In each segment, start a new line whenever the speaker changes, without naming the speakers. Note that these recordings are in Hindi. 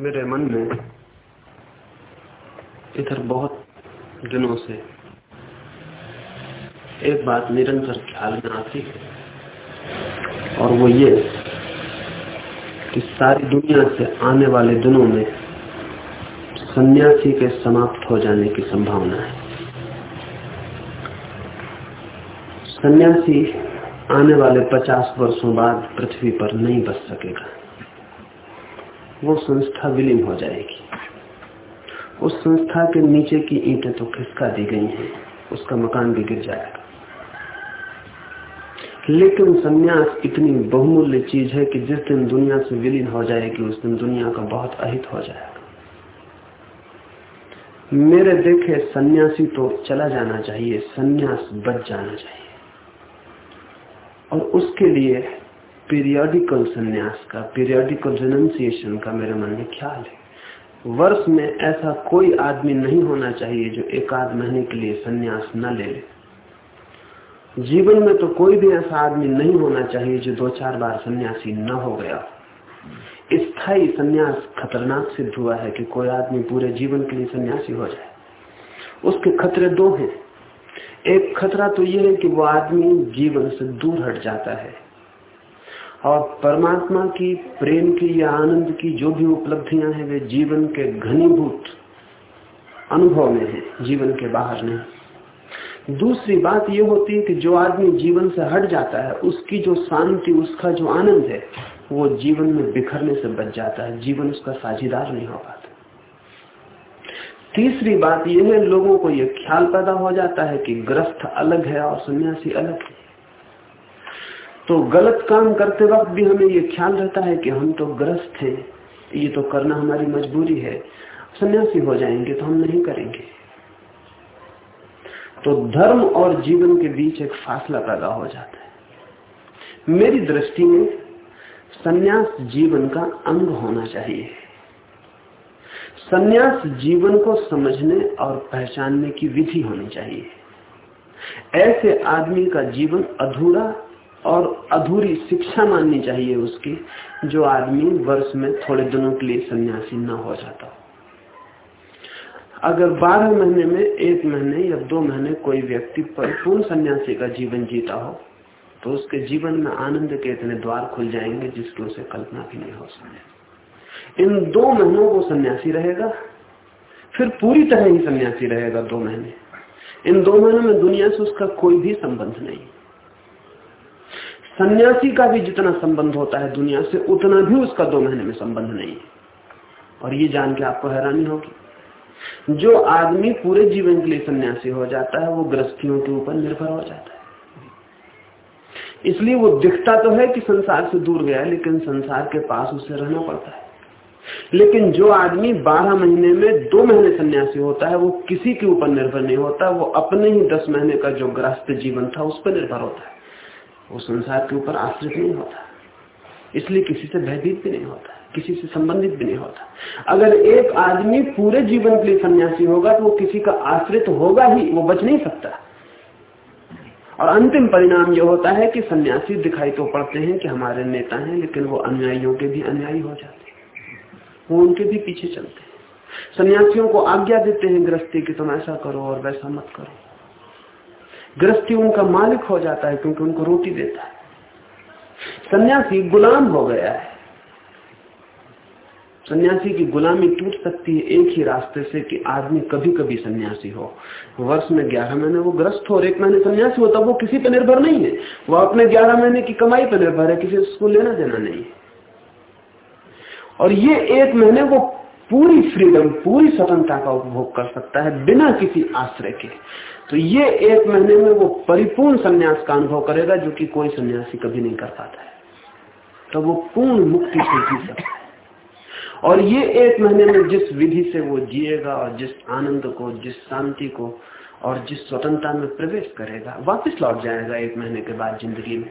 मेरे मन में इधर बहुत दिनों से एक बात निरंतर ख्याल में आती है, और वो ये कि सारी दुनिया से आने वाले दिनों में सन्यासी के समाप्त हो जाने की संभावना है। सन्यासी आने वाले पचास वर्षों बाद पृथ्वी पर नहीं बच सकेगा। वो संस्था विलीन हो जाएगी। उस संस्था के नीचे की ईंटें तो खिसका दी गई हैं, उसका मकान भी गिर जाएगा। लेकिन सन्यास इतनी बहुमूल्य चीज़ है कि जिस दिन दुनिया से विलीन हो जाएगी, उस दिन दुनिया का बहुत अहित हो जाएगा। मेरे देखे सन्यासी तो चला जाना चाहिए, सन्यास बच जाना चाहिए। और उसके लिए पीरियोडिकल संन्यास का पीरियोडिकल रिनंसिएशन का मेरे मन में ख्याल है। वर्ष में ऐसा कोई आदमी नहीं होना चाहिए जो एक आध महीने के लिए सन्यास न ले ले। जीवन में तो कोई भी ऐसा आदमी नहीं होना चाहिए जो दो चार बार सन्यासी न हो गया स्थायी सन्यास खतरनाक सिद्ध हुआ है कि कोई आदमी पूरे जीवन के लिए सन्यासी हो जाए। उसके खतरे दो हैं। एक खतरा तो यह है कि वो आदमी जीवन से दूर हट जाता है। और परमात्मा की, प्रेम की, या आनंद की जो भी उपलब्धियाँ हैं, वे जीवन के घनीभूत अनुभव में है, जीवन के बाहर नहीं दूसरी बात यह होती है कि जो आदमी जीवन से हट जाता है, उसकी जो शांति, उसका जो आनंद है, वो जीवन में बिखरने से बच जाता है, जीवन उसका साझीदार नहीं हो पाता। तीसरी बात यह है, लोगों को यह ख्याल पैदा हो जाता है कि ग्रस्त अलग है और सन्यासी अलग है। तो गलत काम करते वक्त भी हमें ये ख्याल रहता है कि हम तो ग्रस्त हैं, ये तो करना हमारी मजबूरी है, सन्यासी हो जाएँगे तो हम नहीं करेंगे। तो धर्म और जीवन के बीच एक फासला पैदा हो जाता है। मेरी दृष्टि में सन्यास जीवन का अंग होना चाहिए। सन्यास जीवन को समझने और पहचानने की विधि होनी चाहिए। ऐसे आदमी का जीवन अधूरा और अधूरी शिक्षा माननी चाहिए उसकी, जो आदमी वर्ष में थोड़े दिनों के लिए सन्यासी न हो जाता अगर बारह महीने में, एक महीने या दो महीने कोई व्यक्ति परिपूर्ण सन्यासी का जीवन जीता हो तो उसके जीवन में आनंद के इतने द्वार खुल जाएँगे जिसकी उसे कल्पना भी नहीं हो सकती। इन दो महीनों को सन्यासी रहेगा, फिर पूरी तरह ही सन्यासी रहेगा दो महीने। इन दो महीनों में दुनिया से उसका कोई भी संबंध नहीं। सन्यासी का भी जितना संबंध होता है दुनिया से, उतना भी उसका दो महीने में संबंध नहीं है। और ये जान के आपको हैरानी होगी। जो आदमी पूरे जीवन के लिए सन्यासी हो जाता है, वो ग्रस्तियों के ऊपर निर्भर हो जाता है। इसलिए वो दिखता तो है कि संसार से दूर गया लेकिन संसार के पास उसे रहना पड़ता है। लेकिन जो आदमी बारह महीने में दो महीने सन्यासी होता है, वो किसी के ऊपर निर्भर नहीं होता। वो अपने ही दस महीने का जो ग्रस्त जीवन था, उस पर निर्भर होता है। वो संसार के ऊपर आश्रित नहीं होता। इसलिए किसी से भयभीत भी नहीं होता, किसी से संबंधित भी नहीं होता। अगर एक आदमी पूरे जीवन के लिए सन्यासी होगा तो वो किसी का आश्रित होगा ही, वो बच नहीं सकता। और अंतिम परिणाम यह होता है कि सन्यासी दिखाई तो पड़ते हैं कि हमारे नेता हैं, लेकिन वो अनुयायियों के भी अनुयायी हो जाते हैं। वो उनके भी पीछे चलते हैं। सन्यासियों को आज्ञा देते हैं, गृहस्थी की तुम ऐसा करो और वैसा मत करो। गृहस्थी उनका मालिक हो जाता है क्योंकि उनको रोटी देता है। सन्यासी गुलाम हो गया है। सन्यासी की गुलामी टूट सकती है एक ही रास्ते से कि आदमी कभी कभी सन्यासी हो। वर्ष में ग्यारह महीने वो ग्रस्त हो और एक महीने सन्यासी हो, तब वो किसी पर निर्भर नहीं है। वो अपने ग्यारह महीने की कमाई पर निर्भर है, किसी उसको लेना देना नहीं और ये एक महीने वो पूरी फ्रीडम पूरी स्वतंत्रता का उपभोग कर सकता है बिना किसी आश्रय के। तो ये एक महीने में वो परिपूर्ण संन्यास का अनुभव करेगा जो कि कोई सन्यासी कभी नहीं कर पाता है। तो वो पूर्ण मुक्ति से जी सकता है। और ये एक महीने में जिस विधि से वो जिएगा और जिस आनंद को, जिस शांति को और जिस स्वतंत्रता में प्रवेश करेगा, वापस लौट जाएगा एक महीने के बाद ज़िंदगी में।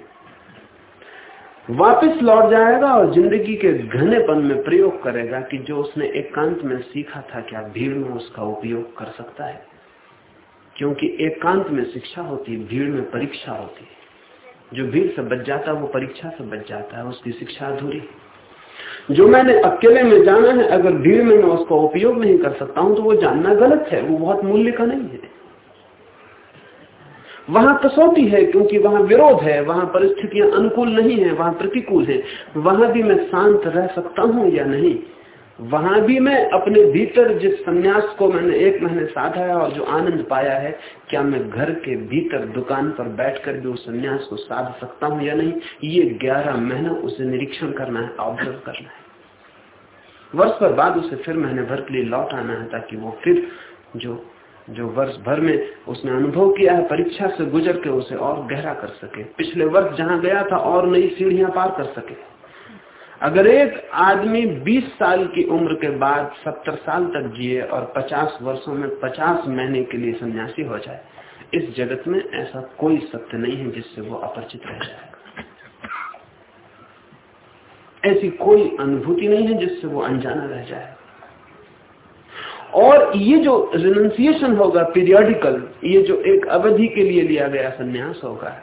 वापस लौट जाएगा और ज़िंदगी के घनेपन में प्रयोग करेगा कि जो उसने एकांत एक में सीखा था क्या भीड़ में उसका उपयोग कर सकता है। क्योंकि एकांत में शिक्षा होती है, भीड़ में परीक्षा होती है। जो भीड़ से बच जाता है, वो परीक्षा से बच जाता है, उसकी शिक्षा अधूरी जो मैंने अकेले में जाना है, अगर भीड़ में मैं उसका उपयोग नहीं कर सकता हूँ तो वो जानना गलत है, वो बहुत मूल्य का नहीं है। वहाँ कसौटी है, क्योंकि वहाँ विरोध है, वहाँ परिस्थितियाँ अनुकूल नहीं है, वहाँ प्रतिकूल है। वहाँ भी मैं शांत रह सकता हूँ या नहीं? वहाँ भी मैं अपने भीतर जिस संन्यास को मैंने एक महीने साधा है और जो आनंद पाया है, क्या मैं घर के भीतर दुकान पर बैठकर भी उस संन्यास को साध सकता हूँ या नहीं? ये ग्यारह महीना उसे निरीक्षण करना है ऑब्ज़र्व करना है। वर्ष भर बाद उसे फिर महीने भर के लिए लौट आना है ताकि वो फिर जो जो वर्ष भर में उसने अनुभव किया है, परीक्षा से गुजर के उसे और गहरा कर सके। पिछले वर्ष जहाँ गया था और नई सीढ़ियाँ पार कर सके। अगर एक आदमी 20 साल की उम्र के बाद 70 साल तक जिए और 50 वर्षों में 50 महीने के लिए सन्यासी हो जाए, इस जगत में ऐसा कोई सत्य नहीं है जिससे वो अपरिचित रह जाए। ऐसी कोई अनुभूति नहीं है जिससे वो अनजाना रह जाए। और ये जो रिनाउंसिएशन होगा पीरियोडिकल ये जो एक अवधि के लिए लिया गया संन्यास होगा,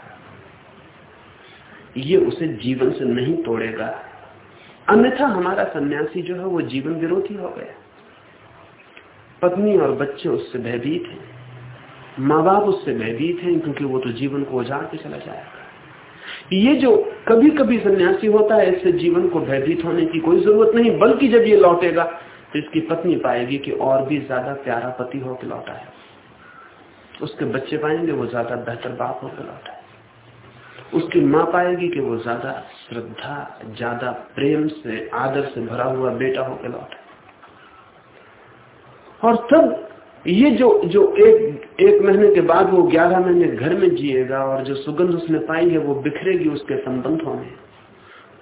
ये उसे जीवन से नहीं तोड़ेगा। अन्यथा हमारा सन्यासी जो है वो जीवन विरोधी हो गया। पत्नी और बच्चे उससे भयभीत हैं। माँ बाप उससे भयभीत हैं क्योंकि वो तो जीवन को उजाड़ के चला जाएगा। ये जो कभी कभी सन्यासी होता है, इससे जीवन को भयभीत होने की कोई ज़रूरत नहीं, बल्कि जब ये लौटेगा तो इसकी पत्नी पाएगी कि और भी ज़्यादा प्यारा पति होकर लौटा है। उसके बच्चे पाएँगे, वो ज़्यादा बेहतर बाप होकर लौटा है। उसकी माँ पाएगी कि वो ज़्यादा श्रद्धा, ज़्यादा प्रेम से, आदर से भरा हुआ बेटा होकर लौटा और तब ये जो जो एक एक महीने के बाद वो ग्यारह महीने घर में जिएगा और जो सुगंध उसने पाई है वो बिखरेगी उसके संबंधों में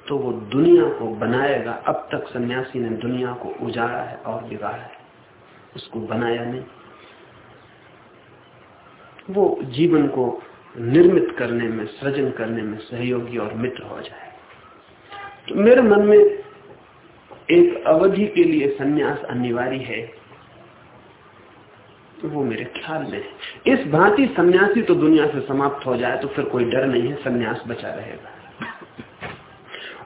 तो वो दुनिया को बनाएगा। अब तक सन्यासी ने दुनिया को उजाड़ा है और बिगाड़ा है। उसको बनाया नहीं। वो जीवन को निर्मित करने में, सृजन करने में सहयोगी और मित्र हो जाए। तो मेरे मन में एक अवधि के लिए सन्यास अनिवार्य है। तो वो मेरे ख्याल में है। इस भांति सन्यासी तो दुनिया से समाप्त हो जाए तो फिर कोई डर नहीं है, सन्यास बचा रहेगा।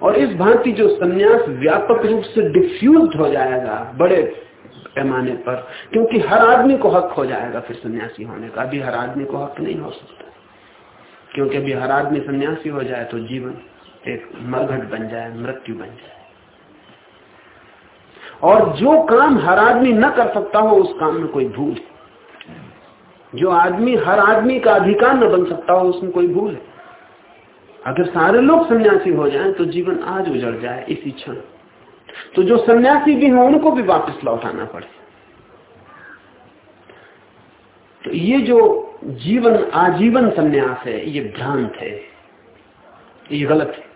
और इस भांति जो सन्यास व्यापक रूप से डिफ्यूज हो जाएगा, बड़े पैमाने पर, क्योंकि हर आदमी को हक हो जाएगा फिर सन्यासी होने का। अभी हर आदमी को हक नहीं हो सकता। क्योंकि अभी हर आदमी सन्यासी हो जाए तो जीवन एक मरघट बन जाए, मृत्यु बन जाए। और जो काम हर आदमी न कर सकता हो, उस काम में कोई भूल है। जो आदमी, हर आदमी का अधिकार न बन सकता हो, उसमें कोई भूल है। अगर सारे लोग सन्यासी हो जाएँ तो जीवन आज उजड़ जाए इसी क्षण। तो जो सन्यासी भी हो, उनको भी वापस लौटाना पड़े। तो ये जो जीवन, आजीवन संन्यास है, ये भ्रांत है। ये गलत है।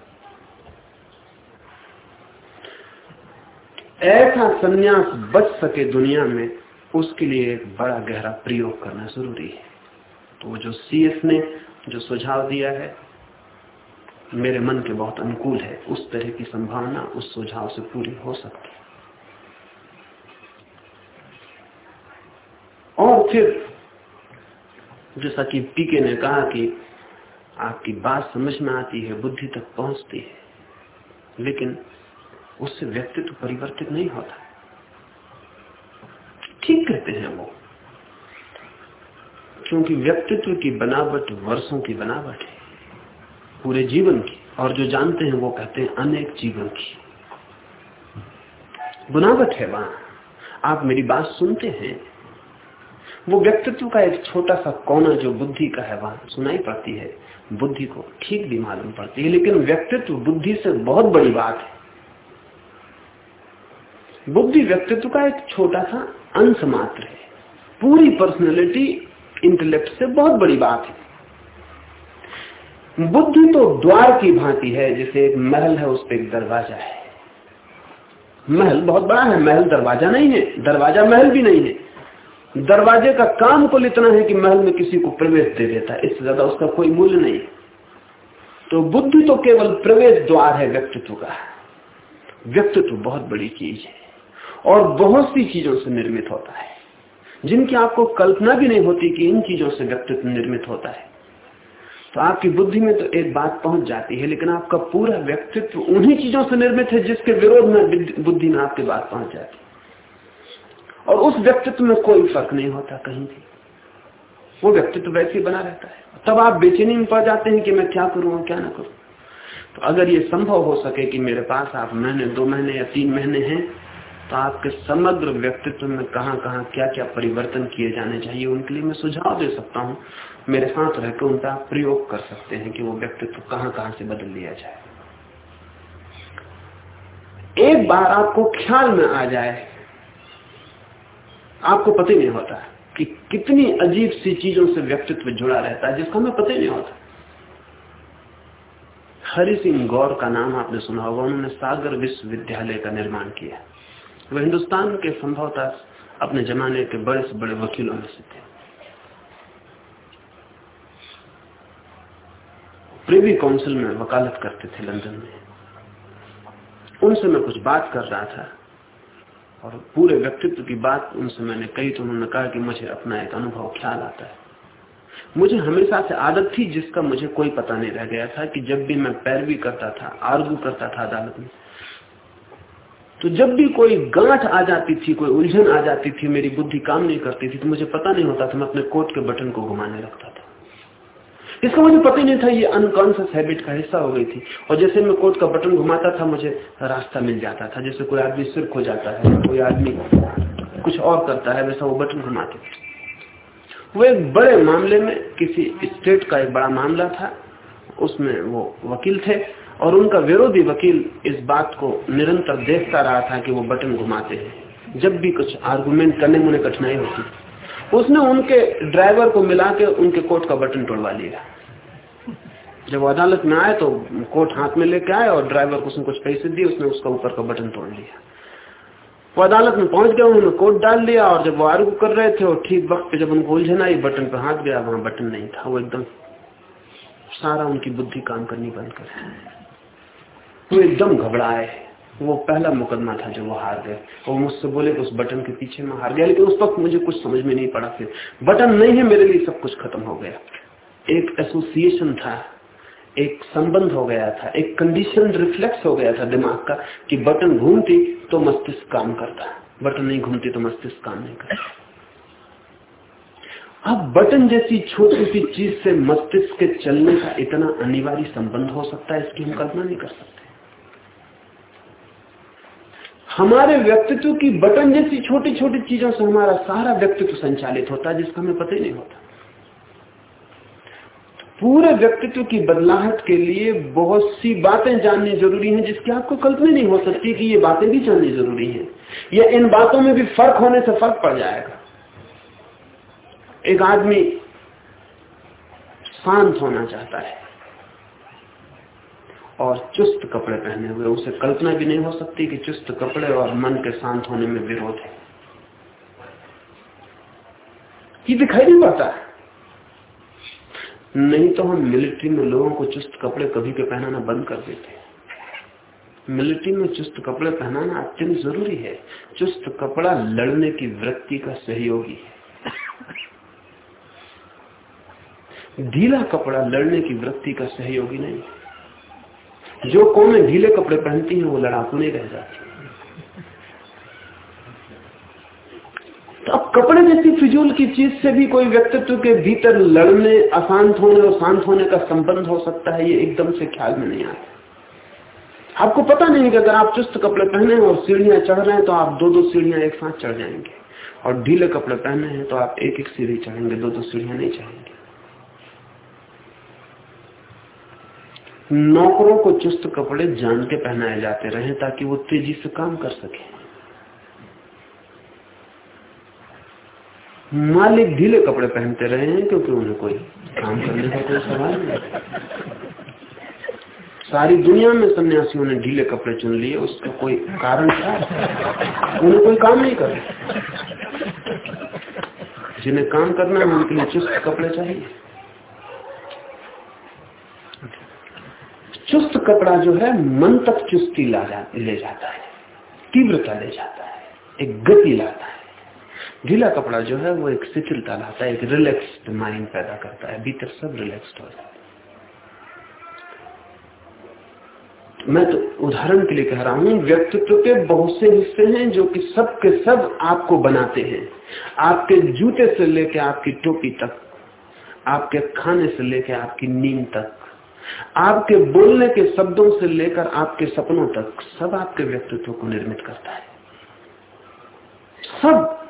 ऐसा संन्यास बच सके दुनिया में, उसके लिए एक बड़ा गहरा प्रयोग करना ज़रूरी है। तो जो सीएस ने जो सुझाव दिया है, मेरे मन के बहुत अनुकूल है। उस तरह की संभावना उस सुझाव से पूरी हो सकती है। और फिर जैसा कि पीके ने कहा कि आपकी बात समझ में आती है, बुद्धि तक पहुँचती है, लेकिन उससे व्यक्तित्व परिवर्तित नहीं होता ठीक कहते हैं वो, क्योंकि व्यक्तित्व की बनावट वर्षों की बनावट है, पूरे जीवन की, और जो जानते हैं वो कहते हैं अनेक जीवन की। बनावट है वहाँ। आप मेरी बात सुनते हैं वो व्यक्तित्व का एक छोटा सा कोना जो बुद्धि का है, वहाँ सुनाई पड़ती है। बुद्धि को ठीक भी मालूम पड़ती है, लेकिन व्यक्तित्व बुद्धि से बहुत बड़ी बात है। बुद्धि व्यक्तित्व का एक छोटा सा अंश मात्र है। पूरी पर्सनैलिटी इंटेलेक्ट से बहुत बड़ी बात है। बुद्धि तो द्वार की भांति है, जैसे एक महल है, उस पर एक दरवाज़ा है। महल बहुत बड़ा है, महल दरवाज़ा नहीं है, दरवाज़ा महल भी नहीं है। दरवाजे का काम कुल इतना है कि महल में किसी को प्रवेश दे देता है, इससे ज़्यादा उसका कोई मूल्य नहीं। तो बुद्धि तो केवल प्रवेश द्वार है, व्यक्तित्व का। व्यक्तित्व बहुत बड़ी चीज़ है, और बहुत सी चीज़ों से निर्मित होता है, जिनकी आपको कल्पना भी नहीं होती कि इन चीज़ों से व्यक्तित्व निर्मित होता है। तो आपकी बुद्धि में तो एक बात पहुँच जाती है, लेकिन आपका पूरा व्यक्तित्व उन्हीं चीज़ों से निर्मित है जिसके विरोध में बुद्धि में आपकी बात पहुँच जाती और उस व्यक्तित्व में कोई फ़र्क नहीं होता कहीं भी। वो व्यक्तित्व वैसे ही बना रहता है। तब आप बेचैनी में पड़ जाते हैं कि मैं क्या करूँ और क्या ना करूँ। तो अगर ये संभव हो सके कि मेरे पास आप महीने, दो महीने या तीन महीने हैं तो आपके समग्र व्यक्तित्व में कहाँ कहाँ क्या क्या परिवर्तन किए जाने चाहिए, उनके लिए मैं सुझाव दे सकता हूँ। मेरे साथ रहकर उनका प्रयोग कर सकते हैं कि वो व्यक्तित्व कहाँ कहाँ से बदल लिया जाए। एक बार आपको ख्याल में आ जाए आपको पता ही नहीं होता कि कितनी अजीब सी चीज़ों से व्यक्तित्व जुड़ा रहता है, जिसका हमें पता नहीं होता। हरि सिंह गौर का नाम आपने सुना होगा, उन्होंने सागर विश्वविद्यालय का निर्माण किया। वह हिंदुस्तान के संभवतः अपने जमाने के बड़े से बड़े वकीलों में से थे। प्रिवी काउंसिल में वकालत करते थे लंदन में। उनसे मैं कुछ बात कर रहा था। और पूरे व्यक्तित्व की बात उनसे मैंने कही तो उन्होंने कहा कि मुझे अपना एक अनुभव ख्याल आता है। मुझे हमेशा से आदत थी जिसका मुझे कोई पता नहीं रह गया था कि जब भी मैं पैरवी करता था, आर्गू करता था अदालत में तो जब भी कोई गांठ आ जाती थी, कोई उलझन आ जाती थी, मेरी बुद्धि काम नहीं करती थी तो मुझे पता नहीं होता था मैं अपने कोट के बटन को घुमाने लगता इसका मुझे पता ही नहीं था, ये अनकॉन्सियस हैबिट का हिस्सा हो गई थी। और जैसे मैं कोट का बटन घुमाता था, मुझे रास्ता मिल जाता था। जैसे कोई आदमी सिर खो जाता है, कोई आदमी कुछ और करता है, वैसा वो बटन घुमाते वो एक बड़े मामले में किसी स्टेट का एक बड़ा मामला था। उसमें वो वकील थे और उनका विरोधी वकील इस बात को निरंतर देखता रहा था कि वो बटन घुमाते हैं। जब भी कुछ आर्गुमेंट करने में उन्हें कठिनाई होती। उसने उनके ड्राइवर को मिला के उनके कोट का बटन तोड़वा लिया। जब अदालत में आए तो कोर्ट हाथ में लेके आए और ड्राइवर को उसने कुछ पैसे दिए, उसने उसका ऊपर का बटन तोड़ लिया। वो अदालत में पहुँच गया उन्होंने कोट डाल लिया और जब वो आर्गू कर रहे थे और ठीक वक्त पे जब उनको उलझन आई, बटन पे हाथ गया, वहाँ बटन नहीं था। वो एकदम सारा उनकी बुद्धि काम करनी बंद कर वो एकदम घबराए। वो पहला मुकदमा था जो वो हार गए। वो मुझसे बोले उस बटन के पीछे में हार गया, लेकिन उस वक्त मुझे कुछ समझ में नहीं पड़ा। फिर बटन नहीं है, मेरे लिए सब कुछ खत्म हो गया। एक एसोसिएशन था। एक संबंध हो गया था, एक कंडीशन रिफ्लेक्स हो गया था दिमाग का कि बटन घूमती तो मस्तिष्क काम करता बटन नहीं घूमती तो मस्तिष्क काम नहीं करता। अब बटन जैसी छोटी सी चीज़ से मस्तिष्क के चलने का इतना अनिवार्य संबंध हो सकता है, इसकी हम कल्पना नहीं कर सकते। हमारे व्यक्तित्व की बटन जैसी छोटी छोटी चीज़ों से हमारा सारा व्यक्तित्व संचालित होता है, जिसका हमें पता ही नहीं होता। पूरे व्यक्तित्व की बदलाहट के लिए बहुत सी बातें जाननी ज़रूरी हैं जिसकी आपको कल्पना नहीं हो सकती कि ये बातें भी जाननी ज़रूरी हैं। या इन बातों में भी फ़र्क होने से फ़र्क पड़ जाएगा। एक आदमी शांत होना चाहता है और चुस्त कपड़े पहने हुए, उसे कल्पना भी नहीं हो सकती कि चुस्त कपड़े और मन के शांत होने में विरोध है। ये दिखाई नहीं पड़ता। नहीं तो हम मिलिट्री में लोगों को चुस्त कपड़े कभी के पहनाना बंद कर देते हैं। मिलिट्री में चुस्त कपड़े पहनाना अत्यंत ज़रूरी है। चुस्त कपड़ा लड़ने की वृत्ति का सहयोगी है। ढीला कपड़ा लड़ने की वृत्ति का सहयोगी नहीं। जो कौमें ढीले कपड़े पहनती हैं, वो लड़ाकू नहीं रह जाती। तो अब कपड़े जैसी फिजूल की चीज़ से भी कोई व्यक्तित्व के भीतर लड़ने अशांत होने और शांत होने का संबंध हो सकता है, ये एकदम से ख्याल में नहीं आता। आपको पता नहीं कि अगर आप चुस्त कपड़े पहने और सीढ़ियाँ चढ़ रहे हैं तो आप दो दो सीढ़ियाँ एक साथ चढ़ जाएँगे। और ढीले कपड़े पहने हैं तो आप एक एक सीढ़ी चढ़ेंगे दो दो सीढ़ियाँ नहीं चढ़ेंगे। नौकरों को चुस्त कपड़े जान के पहनाए जाते रहे, ताकि वो तेज़ी से काम कर सके। मालिक ढीले कपड़े पहनते रहे हैं क्योंकि उन्हें कोई काम करने का कोई सवाल नहीं सारी दुनिया में सन्यासियों ने ढीले कपड़े चुन लिए उसका कोई कारण था उन्हें कोई काम नहीं कर जिन्हें काम करना है उनके लिए चुस्त कपड़े चाहिए। चुस्त कपड़ा जो है मन तक चुस्ती ला जा, ले जाता है तीव्रता ले जाता है एक गति लाता है। ढीला कपड़ा जो है वो एक शिथिलता लाता है, एक रिलैक्स्ड माइंड पैदा करता है, भीतर सब रिलैक्स्ड हो जाता है। मैं तो उदाहरण के लिए कह रहा हूँ, व्यक्तित्व के बहुत से हिस्से हैं जो कि सब के सब आपको बनाते हैं। आपके जूते से लेकर आपकी टोपी तक, आपके खाने से लेकर आपकी नींद तक, आपके बोलने के शब्दों से लेकर आपके सपनों तक सब आपके व्यक्तित्व को निर्मित करता है। सब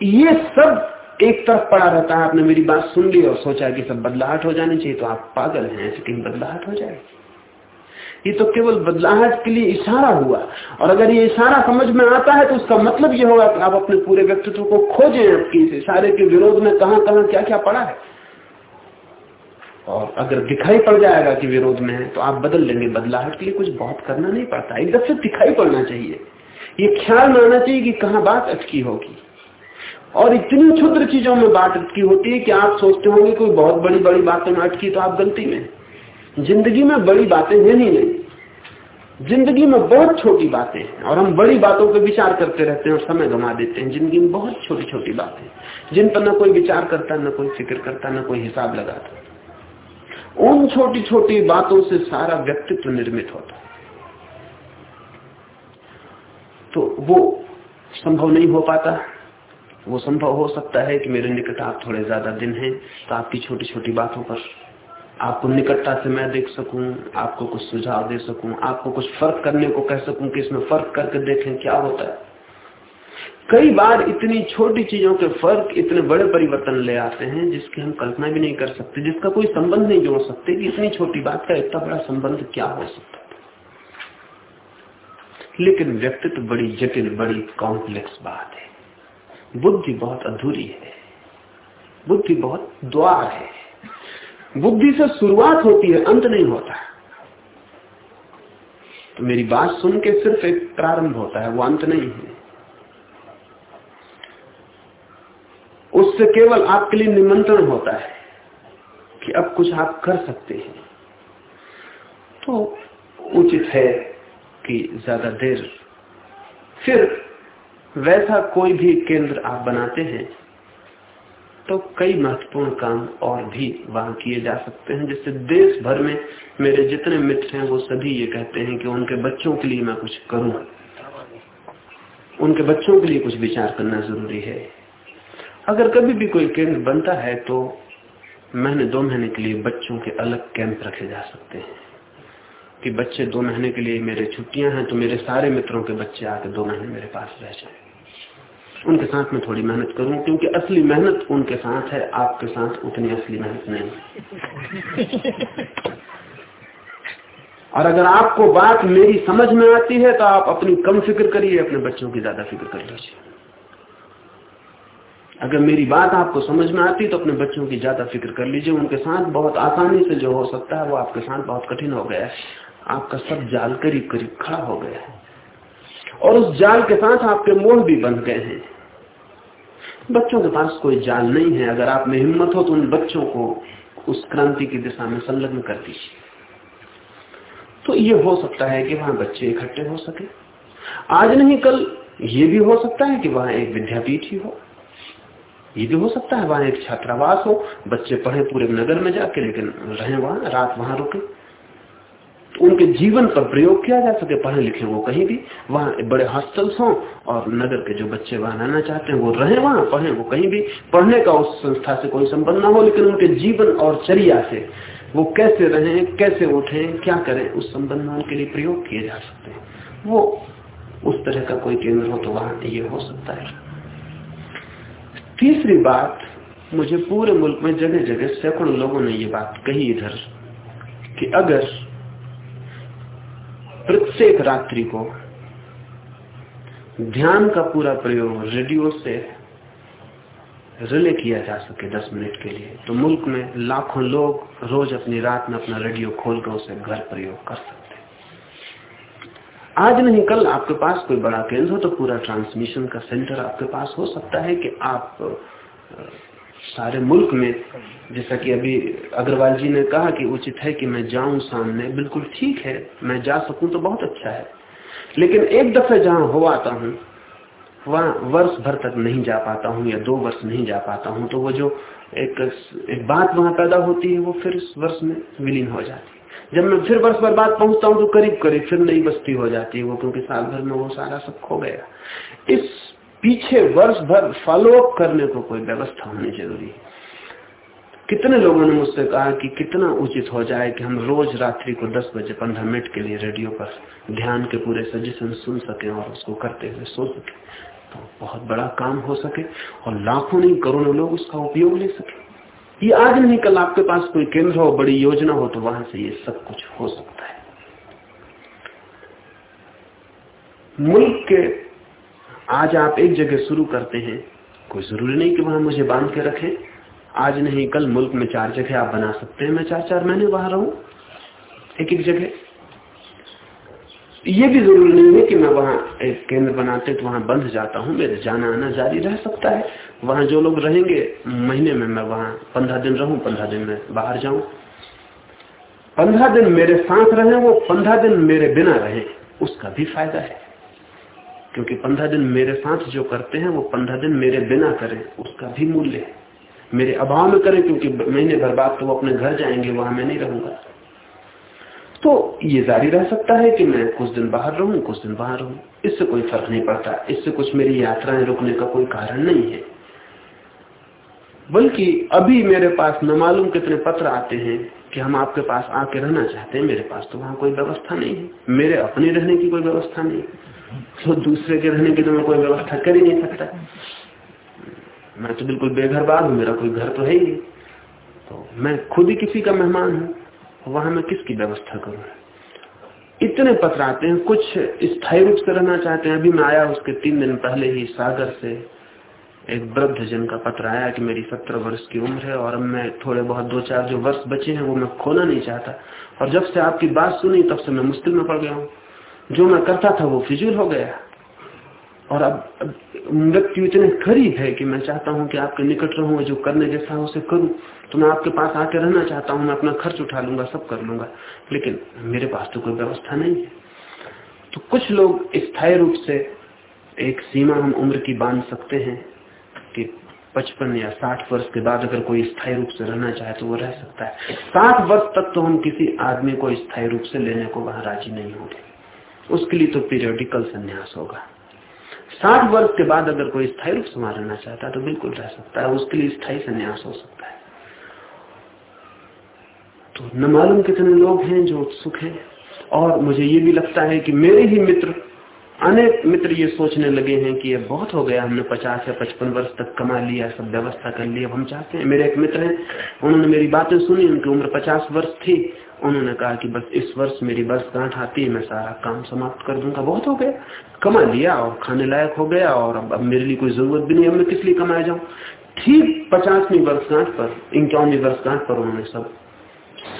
ये सब एक तरफ़ पड़ा रहता है। आपने मेरी बात सुन ली और सोचा कि सब बदलाहट हो जानी चाहिए तो आप पागल हैं, ऐसे कहीं बदलाहट हो जाएगी। ये तो केवल बदलाहट के लिए इशारा हुआ। और अगर ये इशारा समझ में आता है तो उसका मतलब ये होगा कि आप अपने पूरे व्यक्तित्व को खोजें आपकी इस इशारे के विरोध में, कहाँ कहाँ क्या क्या पड़ा है। और अगर दिखाई पड़ जाएगा कि विरोध में है तो आप बदल लेंगे। बदलाहट के लिए कुछ बहुत करना नहीं पड़ता। एक से दिखाई पड़ना चाहिए। ये ख्याल में आना चाहिए कि कहाँ बात अटकी होगी। और इतनी क्षुद्र चीज़ों में बात अटकी होती है कि आप सोचते होंगे कोई बहुत बड़ी बड़ी बातें में अटकी तो आप गलती में ज़िंदगी में बड़ी बातें हैं ही नहीं। ज़िंदगी में बहुत छोटी बातें हैं और हम बड़ी बातों पर विचार करते रहते हैं और समय गंवा देते हैं। ज़िंदगी में बहुत छोटी छोटी बातें जिन पर न कोई विचार करता, न कोई फ़िक्र करता, न कोई हिसाब लगाता। उन छोटी छोटी बातों से सारा व्यक्तित्व निर्मित होता तो वो संभव नहीं हो पाता। वो संभव हो सकता है कि मेरे निकट आप थोड़े ज़्यादा दिन हैं तो आपकी छोटी छोटी बातों पर। आपको निकटता से मैं देख सकूँ, आपको कुछ सुझाव दे सकूँ, आपको कुछ फ़र्क करने को कह सकूँ कि इसमें फ़र्क करके देखें क्या होता है। कई बार इतनी छोटी चीज़ों के फ़र्क इतने बड़े परिवर्तन ले आते हैं जिसकी हम कल्पना भी नहीं कर सकते, जिसका कोई संबंध नहीं जोड़ सकते कि इतनी छोटी बात का इतना बड़ा संबंध क्या हो सकता लेकिन व्यक्तित्व बड़ी जटिल, बड़ी कॉम्प्लेक्स बात है। बुद्धि बहुत अधूरी है। बुद्धि बहुत द्वार है। बुद्धि से शुरुआत होती है, अंत नहीं होता। तो मेरी बात सुन के सिर्फ़ एक प्रारंभ होता है, वो अंत नहीं है। उससे केवल आपके लिए निमंत्रण होता है कि अब कुछ आप कर सकते हैं। तो उचित है कि ज़्यादा देर फिर वैसा कोई भी केंद्र आप बनाते हैं तो कई महत्वपूर्ण काम और भी वहाँ किए जा सकते हैं, जिससे देश भर में मेरे जितने मित्र हैं, वो सभी ये कहते हैं कि उनके बच्चों के लिए मैं कुछ करूँ उनके बच्चों के लिए कुछ विचार करना ज़रूरी है। अगर कभी भी कोई केंद्र बनता है तो महीने दो महीने के लिए बच्चों के अलग कैंप रखे जा सकते हैं। कि बच्चे दो महीने के लिए मेरे छुट्टियाँ हैं तो मेरे सारे मित्रों के बच्चे आके दो महीने मेरे पास रह जाए। उनके साथ में थोड़ी मेहनत करूँ, क्योंकि असली मेहनत उनके साथ है, आपके साथ उतनी असली मेहनत नहीं। और अगर आपको बात मेरी समझ में आती है तो आप अपनी कम फ़िक्र करिए, अपने बच्चों की ज़्यादा फ़िक्र कर लीजिए। अगर मेरी बात आपको समझ में आती है तो अपने बच्चों की ज़्यादा फ़िक्र कर लीजिए। उनके साथ बहुत आसानी से जो हो सकता है, वो आपके साथ बहुत कठिन हो गया है। आपका सब जाल करीब करीब खड़ा हो गया है। और उस जाल के साथ आपके मोह भी बंध गए हैं। बच्चों के पास कोई जाल नहीं है। अगर आप में हिम्मत हो तो उन बच्चों को उस क्रांति की दिशा में संलग्न कर दीजिए। तो ये हो सकता है कि वहाँ बच्चे इकट्ठे हो सके। आज नहीं, कल ये भी हो सकता है कि वहाँ एक विद्यापीठ ही। हो ये भी हो सकता है वहाँ एक छात्रावास हो। बच्चे पढ़े पूरे नगर में जाके, लेकिन रहे वहाँ, रात वहाँ रुके। उनके जीवन पर प्रयोग किया जा सके, पढ़े लिखे वो कहीं भी, वहाँ बड़े हॉस्टल्स हों और नगर के जो बच्चे वहाँ रहना चाहते हैं, वो रहे वहाँ, पढ़े वो कहीं भी। पढ़ने का उस संस्था से कोई संबंध ना हो, लेकिन उनके जीवन और चर्या से वो कैसे रहे, कैसे उठे, क्या करें, उस संबंध में उनके लिए प्रयोग किए जा सकते हैं। वो उस तरह का कोई केंद्र हो तो वहाँ ये हो सकता है। तीसरी बात, मुझे पूरे मुल्क में जगह जगह सैकड़ों लोगों ने ये बात कही इधर कि अगर प्रत्येक रात्रि को ध्यान का पूरा प्रयोग रेडियो से रिले किया जा सके दस मिनट के लिए। तो मुल्क में लाखों लोग रोज अपनी रात में अपना रेडियो खोलकर उसे घर प्रयोग कर सकते आज नहीं, कल आपके पास कोई बड़ा केंद्र हो तो पूरा ट्रांसमिशन का सेंटर आपके पास हो सकता है कि आप सारे मुल्क में जैसा कि अभी अग्रवाल जी ने कहा कि उचित है कि मैं जाऊँ सामने। बिल्कुल ठीक है मैं जा सकूँ तो बहुत अच्छा है। लेकिन एक दफे जहाँ हो आता हूँ वहाँ वर्ष भर तक नहीं जा पाता हूँ या दो वर्ष नहीं जा पाता हूँ तो वो जो एक, एक बात वहाँ पैदा होती है वो फिर वर्ष में विलीन हो जाती है। जब मैं फिर वर्ष भर बाद पहुँचता हूँ तो करीब करीब फिर नई बस्ती हो जाती है वो क्योंकि साल भर में वो सारा सब खो गया। इस पीछे वर्ष भर फॉलो अप करने को कोई व्यवस्था होनी ज़रूरी है। कितने लोगों ने मुझसे कहा कि कितना उचित हो जाए कि हम रोज रात्रि को 10 बजे 15 मिनट के लिए रेडियो पर ध्यान के पूरे सजेशन सुन सके और उसको करते हुए सो सके। तो बहुत बड़ा काम हो सके और लाखों नहीं करोड़ों लोग उसका उपयोग ले सके। ये आज नहीं, कल आपके पास कोई केंद्र हो, बड़ी योजना हो तो वहाँ से ये सब कुछ हो सकता है। मुल्क के आज आप एक जगह शुरू करते हैं। कोई ज़रूरी नहीं कि वहाँ मुझे बाँध के रखें। आज नहीं, कल मुल्क में चार जगह आप बना सकते हैं। मैं चार चार महीने वहाँ रहूँ, एक एक जगह। ये भी ज़रूरी नहीं है कि मैं वहाँ एक केंद्र बनाते तो वहाँ बंध जाता हूँ। मेरे जाना आना जारी रह सकता है। वहाँ जो लोग रहेंगे, महीने में मैं वहाँ पंद्रह दिन रहूँ, पंद्रह दिन में बाहर जाऊँ। पंद्रह दिन मेरे साथ रहे, वो पंद्रह दिन मेरे बिना रहे, उसका भी फ़ायदा है। क्योंकि पंद्रह दिन मेरे साथ जो करते हैं, वो पंद्रह दिन मेरे बिना करें, उसका भी मूल्य है। मेरे अभाव में करें, क्योंकि महीने भर बाद तो वो अपने घर जाएँगे, वहाँ मैं नहीं रहूँगा। तो ये जारी रह सकता है कि मैं कुछ दिन बाहर रहूँ, कुछ दिन बाहर रहूँ। इससे कोई फ़र्क नहीं पड़ता। इससे कुछ मेरी यात्राएँ रुकने का कोई कारण नहीं है। बल्कि अभी मेरे पास न मालूम कितने पत्र आते हैं कि हम आपके पास आके रहना चाहते हैं। मेरे पास तो वहाँ कोई व्यवस्था नहीं है। मेरे अपने रहने की कोई व्यवस्था नहीं तो दूसरे के रहने की तो मैं कोई व्यवस्था कर ही नहीं सकता। मैं तो बिल्कुल बेघर बेघरबाद हूँ, मेरा कोई घर तो है ही तो मैं खुद ही किसी का मेहमान हूँ वहाँ मैं किसकी व्यवस्था करूँ? इतने पत्र आते हैं, कुछ स्थायी रूप से रहना चाहते हैं। अभी मैं आया उसके तीन दिन पहले ही सागर से। एक वृद्ध जन का पत्र आया कि मेरी सत्रह वर्ष की उम्र है, और अब मैं थोड़े बहुत दो चार जो वर्ष बचे हैं, वो मैं खोना नहीं चाहता। और जब से आपकी बात सुनी, तब से मैं मुश्किल में पड़ गया हूँ। जो मैं करता था वो फिजूल हो गया। और अब मृत्यु इतने करीब है कि मैं चाहता हूँ कि आपके निकट रहूँ जो करने जैसा हो उसे करूँ। तो मैं आपके पास आके रहना चाहता हूँ, मैं अपना खर्च उठा लूँगा, सब कर लूँगा। लेकिन मेरे पास तो कोई व्यवस्था नहीं है। तो कुछ लोग स्थायी रूप से एक सीमा हम उम्र की बाँध सकते हैं कि पचपन या साठ वर्ष के बाद अगर कोई स्थायी रूप से रहना चाहे तो वो रह सकता है। साठ वर्ष तक तो हम किसी आदमी को स्थायी रूप से लेने को वहाँ राज़ी नहीं होंगे। उसके लिए तो पीरियोडिकल संन्यास होगा। साठ वर्ष के बाद अगर कोई स्थायी रूप से रहना चाहता है तो बिल्कुल रह सकता है। उसके लिए स्थायी संन्यास हो सकता है। तो न मालूम कितने लोग हैं जो उत्सुक हैं। और मुझे ये भी लगता है कि मेरे ही मित्र अनेक मित्र ये सोचने लगे हैं कि ये बहुत हो गया हमने पचास या पचपन वर्ष तक कमा लिया सब व्यवस्था कर लिया। हम चाहते हैं मेरे एक मित्र हैं उन्होंने मेरी बातें सुनी उनकी उम्र पचास वर्ष थी। उन्होंने कहा कि बस इस वर्ष मेरी बस गांठ आती है मैं सारा काम समाप्त कर दूँगा। बहुत हो गया कमा लिया और खाने लायक हो गया और अब, अब मेरे लिए कोई ज़रूरत भी नहीं अब मैं किस लिए कमाया जाऊँ? ठीक पचासवीं वर्षगांठ पर इक्यावनवीं वर्षगांठ पर उन्होंने सब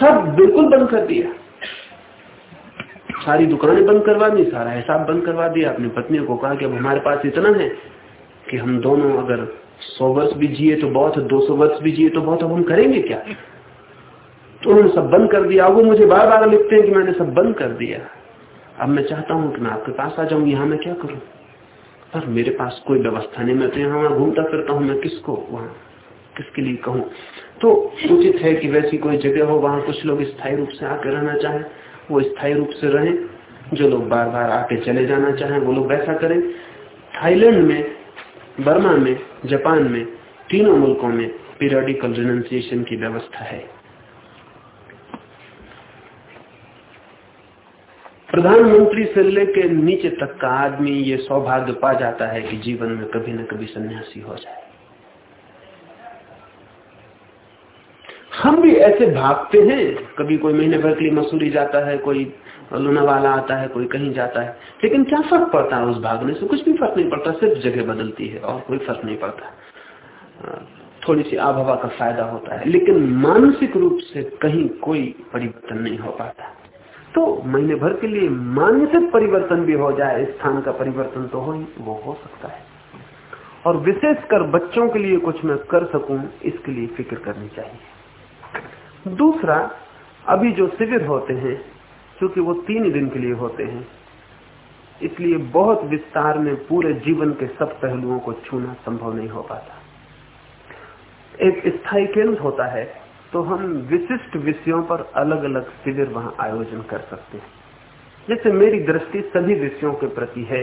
सब बिल्कुल बंद कर दिया। सारी दुकानें बंद करवा दी, सारा हिसाब बंद करवा दिया। अपनी पत्नी को कहा कि अब हमारे पास इतना है कि हम दोनों अगर सौ वर्ष भी जिए तो बहुत, दो सौ वर्ष भी जिए तो बहुत, अब हम करेंगे क्या? तो उन्होंने सब बंद कर दिया। वो मुझे बार बार लिखते हैं कि मैंने सब बंद कर दिया। अब मैं चाहता हूँ कि मैं आपके पास आ जाऊँ, यहाँ मैं क्या करूँ? पर मेरे पास कोई व्यवस्था नहीं, मैं तो यहाँ घूमता फिरता हूँ, मैं किसको वहाँ, किसके लिए कहूँ? तो उचित है कि वैसी कोई जगह हो, वहाँ कुछ लोग स्थायी रूप से आकर रहना चाहें। वो स्थायी रूप से रहें, जो लोग बार बार आके चले जाना चाहें, वो लोग वैसा करें। थाईलैंड में, बर्मा में, जापान में, तीनों मुल्कों में पीरियडिकल रिनाउंसिएशन की व्यवस्था है। प्रधानमंत्री से लेके नीचे तक का आदमी ये सौभाग्य पा जाता है कि जीवन में कभी न कभी सन्यासी हो जाए। हम भी ऐसे भागते हैं। कभी कोई महीने भर के लिए मसूरी जाता है, कोई लोनावाला आता है, कोई कहीं जाता है। लेकिन क्या फ़र्क पड़ता है उस भागने से? कुछ भी फ़र्क नहीं पड़ता, सिर्फ़ जगह बदलती है और कोई फ़र्क नहीं पड़ता। थोड़ी सी आबहवा का फ़ायदा होता है, लेकिन मानसिक रूप से कहीं कोई परिवर्तन नहीं हो पाता। तो महीने भर के लिए मानसिक परिवर्तन भी हो जाए स्थान का परिवर्तन तो हो ही, वो हो सकता है। और विशेषकर बच्चों के लिए कुछ मैं कर सकूँ, इसके लिए फ़िक्र करनी चाहिए। दूसरा, अभी जो शिविर होते हैं, क्योंकि वो तीन दिन के लिए होते हैं, इसलिए बहुत विस्तार में पूरे जीवन के सब पहलुओं को छूना संभव नहीं हो पाता। एक स्थायी केंद्र होता है तो हम विशिष्ट विषयों पर अलग अलग शिविर वहाँ आयोजन कर सकते हैं। जैसे मेरी दृष्टि सभी विषयों के प्रति है।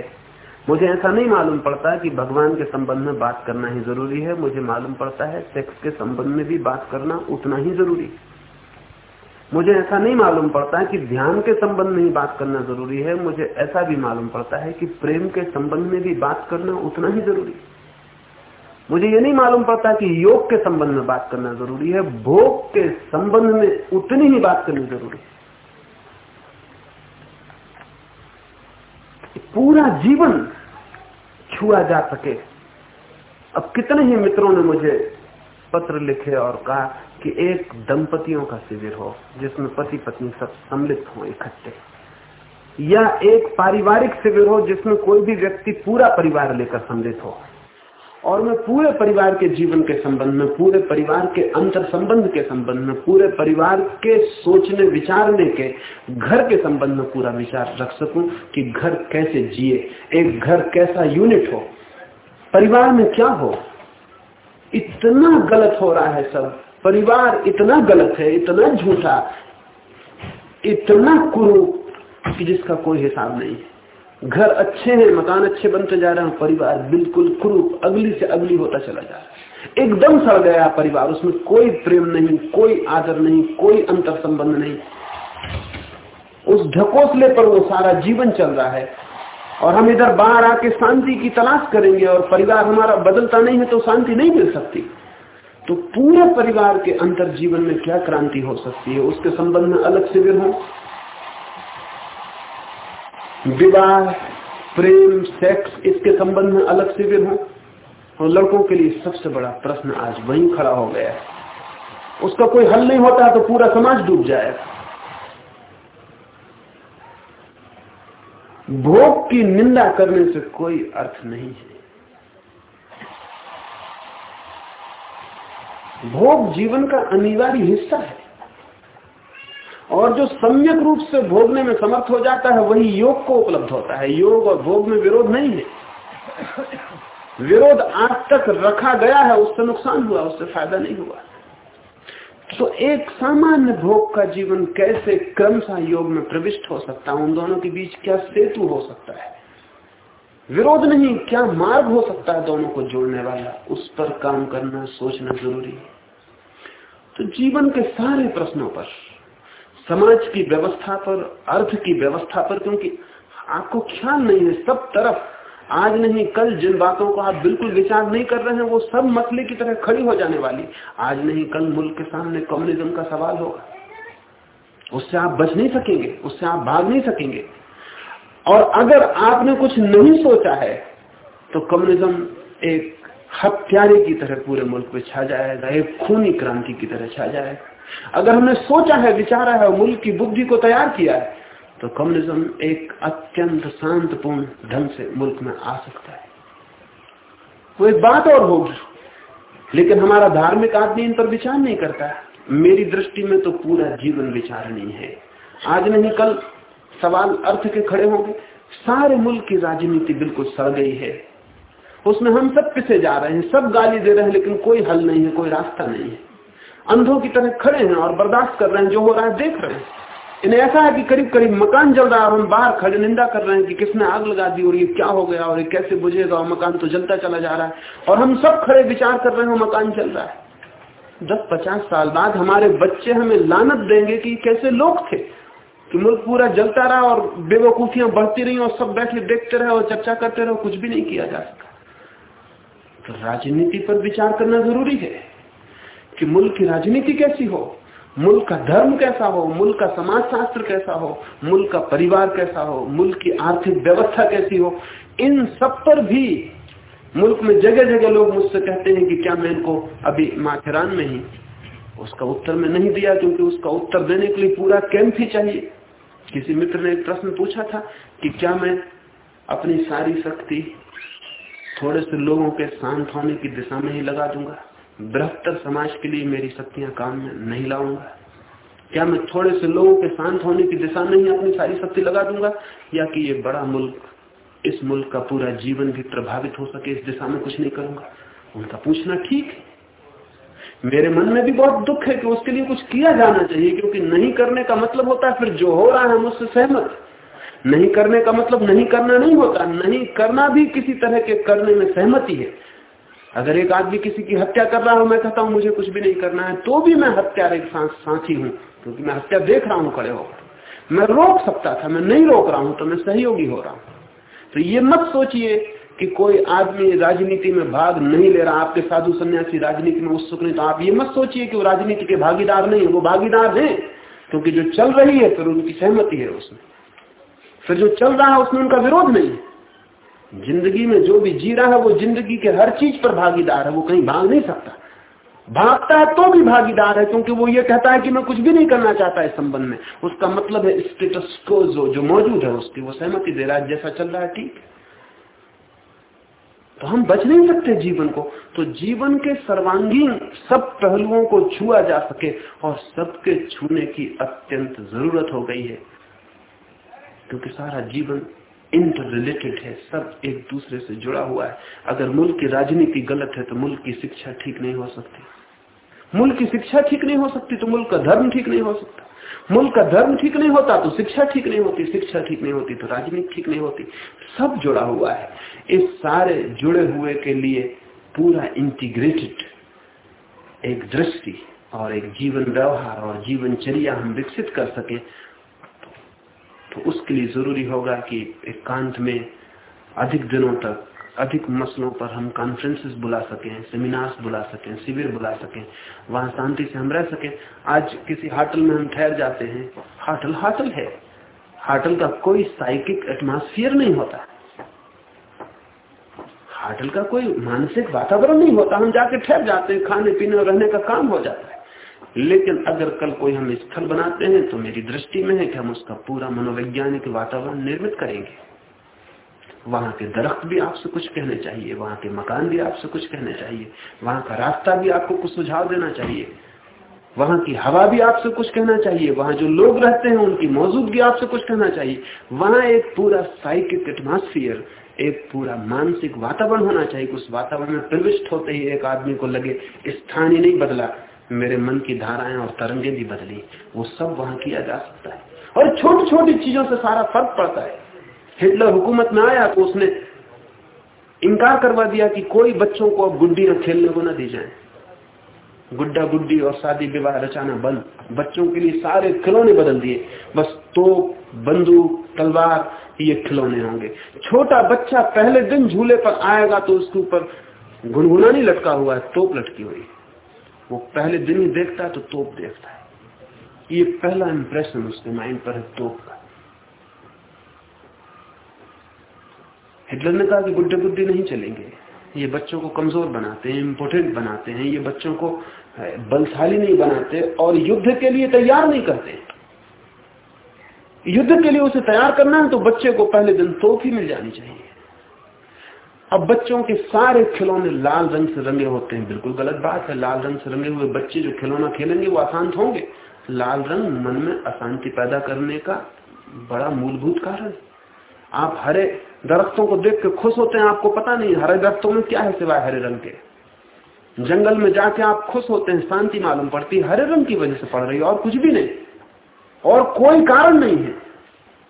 मुझे ऐसा नहीं मालूम पड़ता कि भगवान के संबंध में बात करना ही ज़रूरी है। मुझे मालूम पड़ता है सेक्स के संबंध में भी बात करना उतना ही ज़रूरी है। मुझे ऐसा नहीं मालूम पड़ता है कि ध्यान के संबंध में ही बात करना ज़रूरी है। मुझे ऐसा भी मालूम पड़ता है कि प्रेम के संबंध में भी बात करना उतना ही ज़रूरी है। मुझे ये नहीं मालूम पड़ता कि योग के संबंध में बात करना ज़रूरी है। भोग के संबंध में उतनी ही बात करनी ज़रूरी है। पूरा जीवन छुआ जा सके। अब कितने ही मित्रों ने मुझे पत्र लिखे और कहा कि एक दंपतियों का शिविर हो, जिसमें पति पत्नी सब सम्मिलित हो इकट्ठे। या एक पारिवारिक शिविर हो, जिसमें कोई भी व्यक्ति पूरा परिवार लेकर सम्मिलित हो। और मैं पूरे परिवार के जीवन के संबंध में, पूरे परिवार के अंतर संबंध के संबंध में, पूरे परिवार के सोचने, विचारने के घर के संबंध में पूरा विचार रख सकूँ कि घर कैसे जिए, एक घर कैसा यूनिट हो। परिवार में क्या हो? इतना गलत हो रहा है सब। परिवार इतना गलत है, इतना झूठा, इतना कुरूप कि जिसका कोई हिसाब नहीं है। घर अच्छे हैं, मकान अच्छे बनते जा रहे हैं, परिवार बिल्कुल क्रूप, अगली से अगली होता चला जा रहा है। एकदम सड़ गया परिवार, उसमें कोई प्रेम नहीं, कोई आदर नहीं, कोई अंतर संबंध नहीं। उस ढकोसले पर वो सारा जीवन चल रहा है। और हम इधर बाहर आके शांति की तलाश करेंगे और परिवार हमारा बदलता नहीं है तो शांति नहीं मिल सकती। तो पूरे परिवार के अंतर जीवन में क्या क्रांति हो सकती है, उसके संबंध में अलग शिविर हो। विवाह, प्रेम सेक्स इसके संबंध में अलग शिविर हो। और लड़कों के लिए सबसे बड़ा प्रश्न आज वही खड़ा हो गया है। उसका कोई हल नहीं होता तो पूरा समाज डूब जाएगा। भोग की निंदा करने से कोई अर्थ नहीं है। भोग जीवन का अनिवार्य हिस्सा है। और जो सम्यक रूप से भोगने में समर्थ हो जाता है, वही योग को उपलब्ध होता है। योग और भोग में विरोध नहीं है। विरोध आज तक रखा गया है, उससे नुकसान हुआ, उससे फ़ायदा नहीं हुआ। तो एक सामान्य भोग का जीवन कैसे क्रमशः योग में प्रविष्ट हो सकता है? उन दोनों के बीच क्या सेतु हो सकता है? विरोध नहीं, क्या मार्ग हो सकता है दोनों को जोड़ने वाला? उस पर काम करना, सोचना ज़रूरी है। तो जीवन के सारे प्रश्नों पर, समाज की व्यवस्था पर, अर्थ की व्यवस्था पर, क्योंकि आपको ख्याल नहीं है, सब तरफ़ आज नहीं, कल जिन बातों को आप बिल्कुल विचार नहीं कर रहे हैं, वो सब मसले की तरह खड़ी हो जाने वाली। आज नहीं, कल मुल्क के सामने कम्युनिज्म का सवाल होगा। उससे आप बच नहीं सकेंगे, उससे आप भाग नहीं सकेंगे। और अगर आपने कुछ नहीं सोचा है तो कम्युनिज्म एक हत्यारे की तरह पूरे मुल्क में छा जाएगा, एक खूनी क्रांति की तरह छा जाएगा। अगर हमने सोचा है, विचारा है मुल्क की बुद्धि को तैयार किया है तो कम्युनिज्म एक अत्यंत शांतपूर्ण ढंग से मुल्क में आ सकता है। वो एक बात और होगी, लेकिन हमारा धार्मिक आदमी इन पर विचार नहीं करता मेरी दृष्टि में तो पूरा जीवन विचार नहीं है। आज नहीं, कल सवाल अर्थ के खड़े होंगे। सारे मुल्क की राजनीति बिल्कुल सड़ गई है। उसमें हम सब पिसे जा रहे हैं, सब गाली दे रहे हैं, लेकिन कोई हल नहीं है, कोई रास्ता नहीं है। अंधों की तरह खड़े हैं और बर्दाश्त कर रहे हैं, जो हो रहा है देख रहे हैं। इन्हें ऐसा है कि करीब करीब मकान जल रहा है और हम बाहर खड़े, निंदा कर रहे हैं कि किसने आग लगा दी और ये क्या हो गया और ये कैसे बुझेगा और मकान तो जलता चला जा रहा है। और हम सब खड़े विचार कर रहे हैं मकान चल रहा है। दस पचास साल बाद हमारे बच्चे हमें लानत देंगे कि कैसे लोग थे कि मुल्क पूरा जलता रहा और बेवकूफियाँ बढ़ती रही और सब बैठे देखते रहे और चर्चा करते रहे, कुछ भी नहीं किया जा सका। तो राजनीति पर विचार करना ज़रूरी है कि मुल्क की राजनीति कैसी हो? मुल्क का धर्म कैसा हो, मुल्क का समाज शास्त्र कैसा हो, मुल्क का परिवार कैसा हो, मुल्क की आर्थिक व्यवस्था कैसी हो, इन सब पर भी मुल्क में जगह जगह लोग मुझसे कहते हैं कि क्या मैं इनको अभी माथेरान में ही उसका उत्तर में नहीं दिया, क्योंकि उसका उत्तर देने के लिए पूरा कैंप ही चाहिए। किसी मित्र ने एक प्रश्न पूछा था कि क्या मैं अपनी सारी शक्ति थोड़े से लोगों के शांत होने की दिशा में ही लगा दूँगा? बृहत्तर समाज के लिए मेरी शक्तियाँ काम में नहीं लाऊँगा। क्या मैं थोड़े से लोगों के शांत होने की दिशा में ही अपनी सारी शक्ति लगा दूँगा? या कि ये बड़ा मुल्क, इस मुल्क का पूरा जीवन भी प्रभावित हो सके, इस दिशा में कुछ नहीं करूँगा? उनका पूछना ठीक मेरे मन में भी बहुत दुख है कि उसके लिए कुछ किया जाना चाहिए, क्योंकि नहीं करने का मतलब होता है फिर जो हो रहा है हम उससे सहमत। नहीं करने का मतलब नहीं करना नहीं होता। नहीं करना भी किसी तरह के करने में सहमति है। अगर एक आदमी किसी की हत्या कर रहा हो, मैं कहता हूँ, मुझे कुछ भी नहीं करना है तो भी मैं हत्या एक साथी हूँ, क्योंकि मैं हत्या देख रहा हूँ, खड़े होकर। मैं रोक सकता था, मैं नहीं रोक रहा हूँ तो मैं सहयोगी हो रहा हूँ। तो ये मत सोचिए कि कोई आदमी राजनीति में भाग नहीं ले रहा, आपके साधु सन्यासी राजनीति में उत्सुक नहीं तो आप ये मत सोचिए कि वो राजनीति के भागीदार नहीं है, वो भागीदार है, क्योंकि जो चल रही है, फिर उनकी सहमति है उसमें। फिर जो चल रहा है, उसमें उनका विरोध नहीं है। ज़िंदगी में जो भी जी रहा है, वो ज़िंदगी के हर चीज़ पर भागीदार है, वो कहीं भाग नहीं सकता। भागता है तो भी भागीदार है, क्योंकि वो ये कहता है कि मैं कुछ भी नहीं करना चाहता इस संबंध में। उसका मतलब है स्टेटस को जो जो मौजूद है उसकी, वो सहमति दे रहा है, जैसा चल रहा है, ठीक तो हम बच नहीं सकते जीवन को। तो जीवन के सर्वांगीण सब पहलुओं को छुआ जा सके और सबके छूने की अत्यंत ज़रूरत हो गई है। क्योंकि सारा जीवन इंटर रिलेटेड है, सब एक दूसरे से जुड़ा हुआ है। अगर मुल्क की राजनीति गलत है तो मुल्क की शिक्षा ठीक नहीं हो सकती। मुल्क की शिक्षा ठीक नहीं हो सकती तो मुल्क का धर्म ठीक नहीं हो सकता। मुल्क का धर्म ठीक नहीं होता तो शिक्षा ठीक नहीं होती। शिक्षा ठीक नहीं होती तो राजनीति ठीक नहीं होती। सब जुड़ा हुआ है। इस सारे जुड़े हुए के लिए पूरा इंटीग्रेटेड एक दृष्टि और एक जीवन व्यवहार और जीवनचर्या हम विकसित कर सके। तो उसके लिए ज़रूरी होगा कि एकांत में अधिक दिनों तक, अधिक मसलों पर हम कॉन्फ्रेंसेस बुला सकें सेमिनार्स बुला सकें, शिविर बुला सकें, वहाँ शांति से हम रह सकें। आज किसी होटल में हम ठहर जाते हैं। होटल होटल है। होटल का कोई साइकिक एटमॉस्फियर नहीं होता। होटल का कोई मानसिक वातावरण नहीं होता। हम जाके ठहर जाते हैं खाने पीने और रहने का काम हो जाता है। लेकिन अगर कल कोई हम स्थल बनाते हैं तो मेरी दृष्टि में है कि हम उसका पूरा मनोवैज्ञानिक वातावरण निर्मित करेंगे। वहाँ के दरख्त भी आपसे कुछ कहने चाहिए, वहाँ के मकान भी आपसे कुछ कहने चाहिए, वहाँ का रास्ता भी आपको कुछ सुझाव देना चाहिए, वहाँ की हवा भी आपसे कुछ कहना चाहिए, वहाँ जो लोग रहते हैं उनकी मौजूदगी आपसे कुछ कहना चाहिए। वहाँ एक पूरा साइकिक एटमोस्फियर एक पूरा मानसिक वातावरण होना चाहिए उस वातावरण में प्रविष्ट होते ही एक आदमी को लगे स्थान ही नहीं बदला। मेरे मन की धाराएँ और तरंगे भी बदली। वो सब वहाँ किया जा सकता है। और छोटी छोटी चीज़ों से सारा फ़र्क पड़ता है। हिटलर हुकूमत में आया तो उसने इनकार करवा दिया कि कोई बच्चों को अब गुड्डी खेलने को न दी जाए। गुड्डा गुड्डी और शादी विवाह रचाना बंद। बच्चों के लिए सारे खिलौने बदल दिए। बस तो बंदूक, तलवार, ये खिलौने होंगे। छोटा बच्चा पहले दिन झूले पर आएगा तो उसके ऊपर गुनगुना नहीं लटका हुआ है, तोप लटकी हुई। वो पहले दिन ही देखता है तो तोप देखता है। ये पहला इंप्रेशन उसके माइंड पर है, तोप का। हिटलर ने कहा कि गुड्डे गुड्डी नहीं चलेंगे। ये बच्चों को कमज़ोर बनाते हैं इम्पोर्टेंट बनाते हैं। ये बच्चों को बलशाली नहीं बनाते और युद्ध के लिए तैयार नहीं करते। युद्ध के लिए उसे तैयार करना है तो बच्चे को पहले दिन तोप ही मिल जानी चाहिए। अब बच्चों के सारे खिलौने लाल रंग से रंगे होते हैं। बिल्कुल गलत बात है। लाल रंग से रंगे हुए बच्चे जो खिलौना खेलेंगे, वो अशांत होंगे। लाल रंग मन में अशांति पैदा करने का बड़ा मूलभूत कारण आप हरे दरख्तों को देख के खुश होते हैं, आपको पता नहीं हरे दरख्तों में क्या है सिवाय हरे रंग के। जंगल में जाके आप खुश होते हैं, शांति मालूम पड़ती हरे रंग की वजह से पड़ रही है और कुछ भी नहीं। और कोई कारण नहीं है।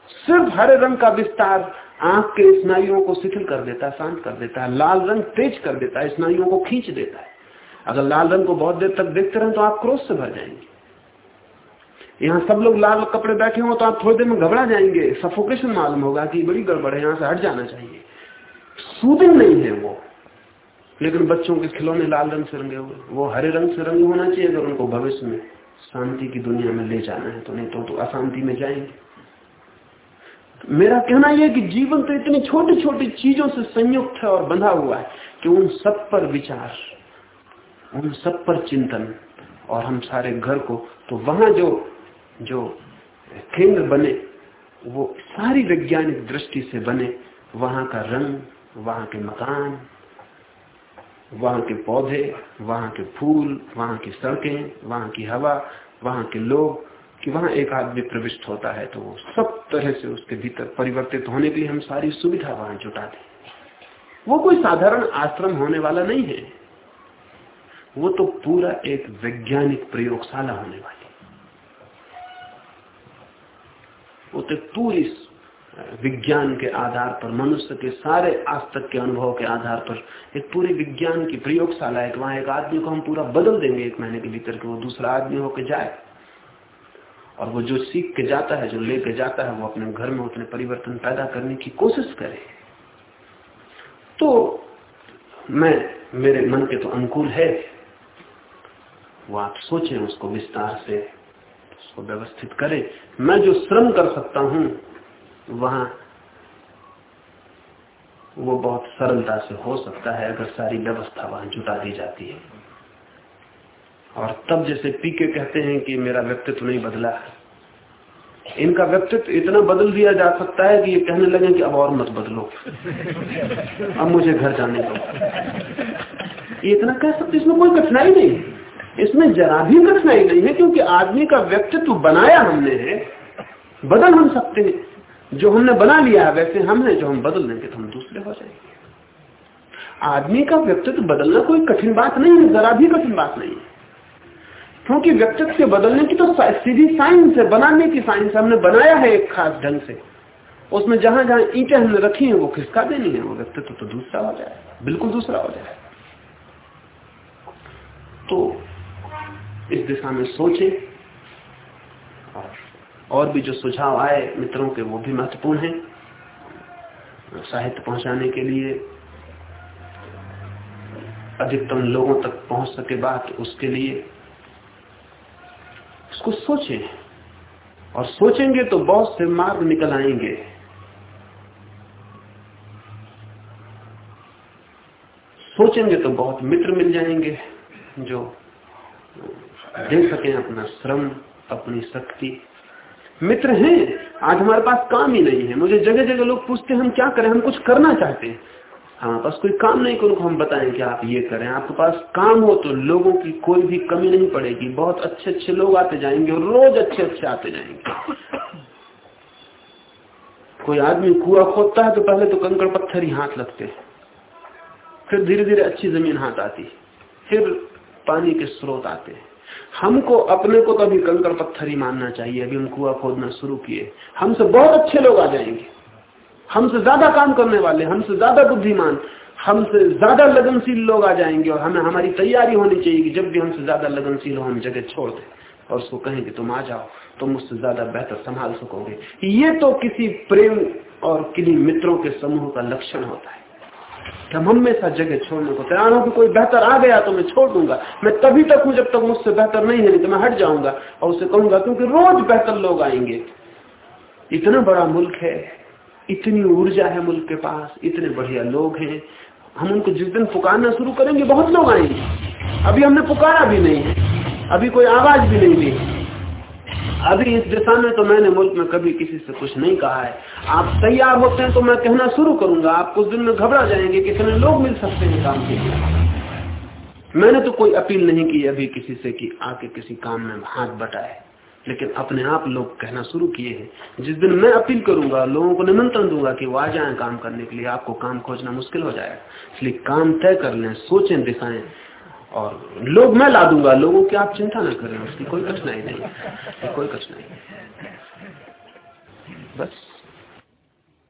सिर्फ़ हरे रंग का विस्तार आँख के स्नायुओं को शिथिल कर देता है शांत कर देता है लाल रंग तेज कर देता है स्नायुओं को खींच देता है। अगर लाल रंग को बहुत देर तक देखते रहे तो आप क्रोध से भर जाएँगे। यहाँ सब लोग लाल कपड़े बैठे हो तो आप थोड़ी देर में घबरा जाएँगे सफोकेशन मालूम होगा कि बड़ी गड़बड़ है यहाँ से हट जाना चाहिए। सूदिंग नहीं है वो। लेकिन बच्चों के खिलौने लाल रंग से रंगे हुए वो हरे रंग से रंगे होना चाहिए अगर उनको भविष्य में शांति की दुनिया में ले जाना है तो नहीं तो, तो अशांति में जाएँगे। मेरा कहना यह कि जीवन तो इतनी छोटी छोटी चीज़ों से संयुक्त है और बंधा हुआ है कि उन सब पर विचार, उन सब पर चिंतन और हम सारे घर को तो वहाँ जो जो केंद्र बने, वो सारी वैज्ञानिक दृष्टि से बने, वहाँ का रंग, वहाँ के मकान, वहाँ के पौधे, वहाँ के फूल, वहाँ की सड़कें, वहाँ की हवा, वहाँ के लोग कि वहाँ एक आदमी प्रविष्ट होता है तो वो सब तरह से उसके भीतर परिवर्तित होने के लिए हम सारी सुविधा वहाँ जुटा दें। वो कोई साधारण आश्रम होने वाला नहीं है। वो तो पूरा एक वैज्ञानिक प्रयोगशाला होने वाली वो तो पूरी विज्ञान के आधार पर, मनुष्य के सारे आज तक के अनुभव के आधार पर एक पूरी विज्ञान की प्रयोगशाला है। वहाँ एक आदमी को हम पूरा बदल देंगे एक महीने के भीतर के वो दूसरा आदमी होकर जाए। और वो जो सीख के जाता है, जो लेके जाता है, वो अपने घर में उतने परिवर्तन पैदा करने की कोशिश करे। तो मैं, मेरे मन के तो अनुकूल है। वो आप सोचें, उसको विस्तार से, उसको व्यवस्थित करें। मैं जो श्रम कर सकता हूँ, वहाँ वो बहुत सरलता से हो सकता है, अगर सारी व्यवस्था वहाँ जुटा दी जाती है। और तब जैसे पीके कहते हैं कि मेरा व्यक्तित्व नहीं बदला इनका व्यक्तित्व इतना बदल दिया जा सकता है कि ये कहने लगे कि अब और मत बदलो। अब मुझे घर जाने दो। ये इतना कह सकते इसमें कोई कठिनाई नहीं इसमें जरा भी कठिनाई नहीं है, क्योंकि आदमी का व्यक्तित्व बनाया हमने है, बदल हम सकते हैं। जो हमने बना लिया है, वैसे हम हैं, जो हम बदल देंगे तो हम दूसरे हो जाएँगे। आदमी का व्यक्तित्व बदलना कोई कठिन बात नहीं है, जरा भी कठिन बात नहीं है। क्योंकि व्यक्तित्व के बदलने की तो सीधी साइंस है, बनाने की साइंस हमने बनाया है एक खास ढंग से। उसमें जहाँ जहाँ ईटे हमने रखी है, वो खिसका देनी है, वो व्यक्तित्व तो दूसरा हो जाए, बिल्कुल दूसरा हो जाए। तो इस दिशा में सोचे और भी जो सुझाव आए मित्रों के, वो भी महत्वपूर्ण है। साहित्य पहुँचाने के लिए, अधिकतम लोगों तक पहुँच सके बात उसके लिए। उसको सोचें। और सोचेंगे तो बहुत से मार्ग निकल आएँगे। सोचेंगे तो बहुत मित्र मिल जाएँगे जो दे सके अपना श्रम, अपनी शक्ति। मित्र हैं, आज हमारे पास काम ही नहीं है। मुझे जगह जगह लोग पूछते हैं, हम क्या करें? हम कुछ करना चाहते हैं। हमारे पास कोई काम नहीं करो हम बताएँ कि आप ये करें। आपके पास काम हो तो लोगों की कोई भी कमी नहीं पड़ेगी। बहुत अच्छे अच्छे लोग आते जाएँगे और रोज अच्छे अच्छे आते जाएँगे। कोई आदमी कुआ खोदता है तो पहले तो कंकड़ पत्थर ही हाथ लगते हैं। फिर धीरे धीरे अच्छी ज़मीन हाथ आती फिर पानी के स्रोत आते हैं। हमको अपने को अभी कंकड़ पत्थर ही मानना चाहिए। अभी हम कुआ खोदना शुरू किए। हमसे बहुत अच्छे लोग आ जाएँगे। हमसे ज़्यादा काम करने वाले, हमसे ज़्यादा बुद्धिमान, हमसे ज़्यादा लगनशील लोग आ जाएँगे और हमें हमारी तैयारी होनी चाहिए कि जब भी हमसे ज़्यादा लगनशील हो, हम जगह छोड़ दें और उसको कहें कि तुम आ जाओ, तुम मुझसे ज़्यादा बेहतर संभाल सकोगे। ये तो किसी प्रेम और किन्हीं मित्रों के समूह का लक्षण होता है कि हम हमेशा जगह छोड़ने को तैयार हो कि कोई बेहतर आ गया तो मैं छोड़ दूँगा। मैं तभी तक हूँ जब तक मुझसे बेहतर नहीं है, नहीं तो मैं हट जाऊँगा और उसे कहूँगा, क्योंकि रोज बेहतर लोग आएँगे। इतना बड़ा मुल्क है। इतनी ऊर्जा है मुल्क के पास, इतने बढ़िया लोग हैं। हम उनको जिस दिन पुकारना शुरू करेंगे, बहुत लोग आएँगे। अभी हमने पुकारा भी नहीं है। अभी कोई आवाज़ भी नहीं दी अभी इस दिशा में तो मैंने मुल्क में कभी किसी से कुछ नहीं कहा है। आप तैयार होते हैं तो मैं कहना शुरू करूँगा। आप कुछ दिन में घबरा जाएँगे कितने लोग मिल सकते हैं काम के लिए। मैंने तो कोई अपील नहीं की अभी किसी से कि आके किसी काम में हाथ बटाए। लेकिन अपने आप लोग कहना शुरू किए हैं। जिस दिन मैं अपील करूँगा, लोगों को निमंत्रण दूँगा कि वो आ जाए काम करने के लिए, आपको काम खोजना मुश्किल हो जाएगा। इसलिए काम तय कर लें, सोचें, दिखाएँ। और लोग मैं ला दूँगा, लोगों की आप चिंता ना करें, उसकी कोई कठिनाई नहीं कोई कठिनाई बस।